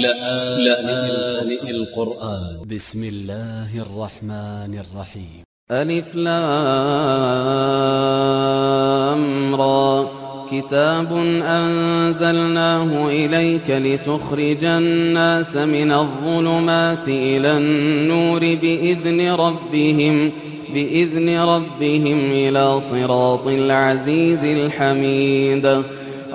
لآن القرآن. ب س م الله الرحمن الرحيم. ألف لام را. كتاب أنزلناه إليك لتخرج الناس من الظلمات إلى النور بإذن ربهم بإذن ربهم إلى صراط العزيز الحميد.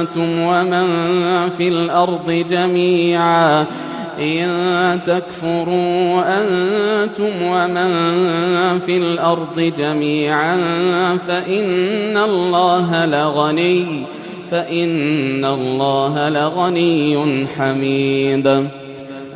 أنتم ومن في الأرض جميعا. إن تكفروا أنتم ومن في الأرض جميعا فإن الله لغني فإن الله لغني حميد.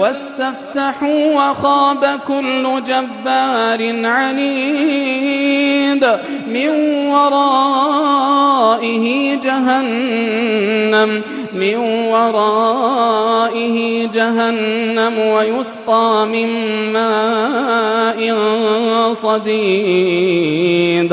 واستفتحوا وخاب كل جبار عنيد من ورائه جهنم من ورائه جهنم ويسقى من ماء صديد.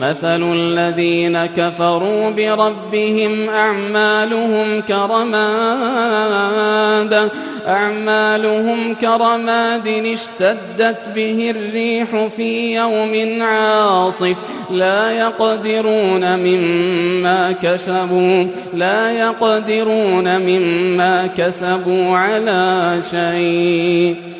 مثل الذين كفروا بربهم أعمالهم كرماد أعمالهم كرماد اشتدت به الريح في يوم عاصف. لا يقدرون مما كسبوا لا يقدرون مما كسبوا على شيء.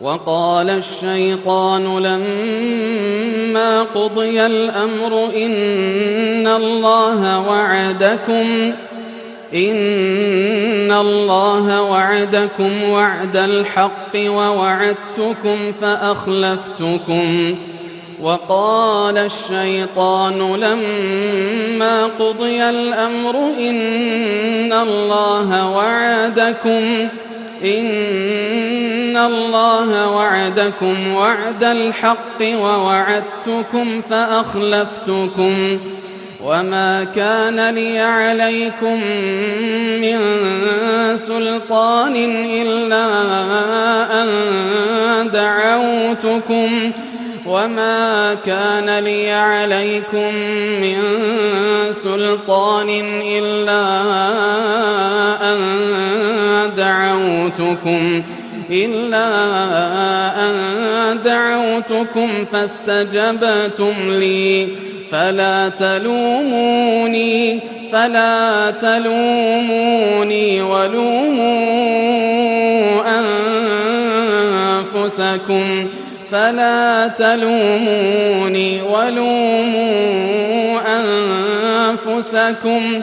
وقال الشيطان لما قضي الأمر إن الله وعدكم إن الله وعدكم وعد الحق ووعدتكم فأخلفتكم. وقال الشيطان لما قضي الأمر إن الله وعدكم إن الله وعدكم وعد الحق ووعدتكم فأخلفتكم وما كان لي عليكم من سلطان إلا أن دعوتكم وما كان لي عليكم من سلطان إلا أن دعوتكم إلا أن دعوتكم فاستجبتم لي. فلا تلوموني فلا تلوموني ولوموا أنفسكم. فلا تلوموني ولوموا أنفسكم.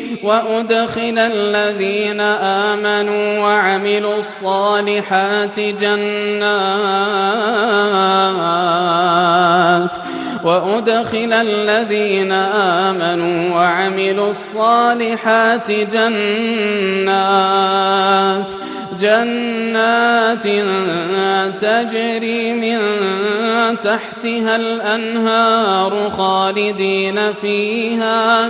وأدخل الذين آمنوا وعملوا الصالحات جنات وأدخل الذين آمنوا وعملوا الصالحات جنات جنات تجري من تحتها الأنهار خالدين فيها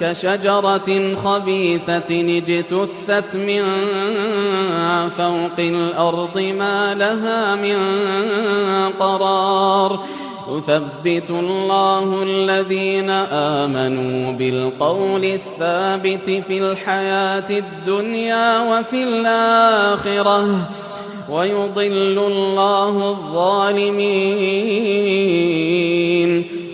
كشجرة خبيثة اجتثت من فوق الأرض ما لها من قرار. يثبت الله الذين آمنوا بالقول الثابت في الحياة الدنيا وفي الآخرة. ويضل الله الظالمين.